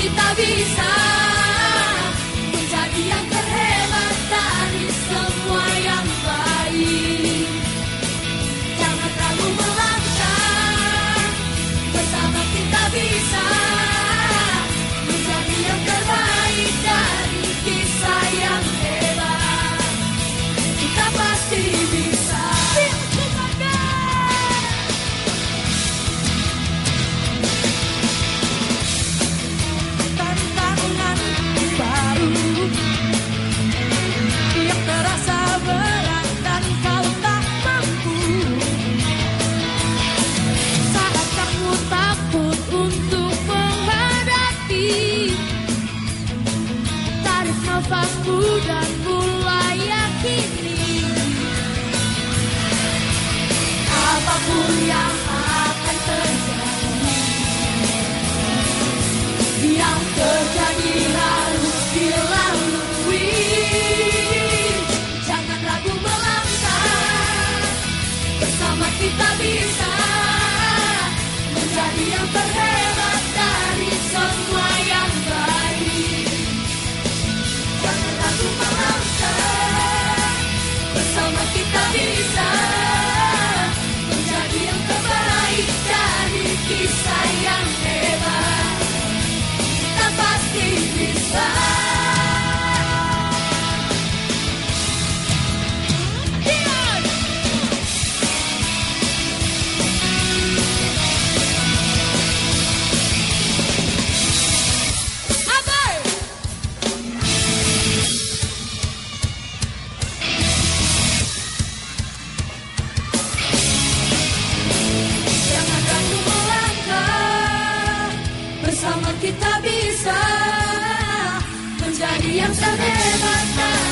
que tá vista. Nafasku dan mulai yakini. Apa pun yang akan terjadi yang terjadi harus dilalui. Jangan ragu melangkah bersama kita bisa menjadi yang terhebat dari semua kita ya diam sa debat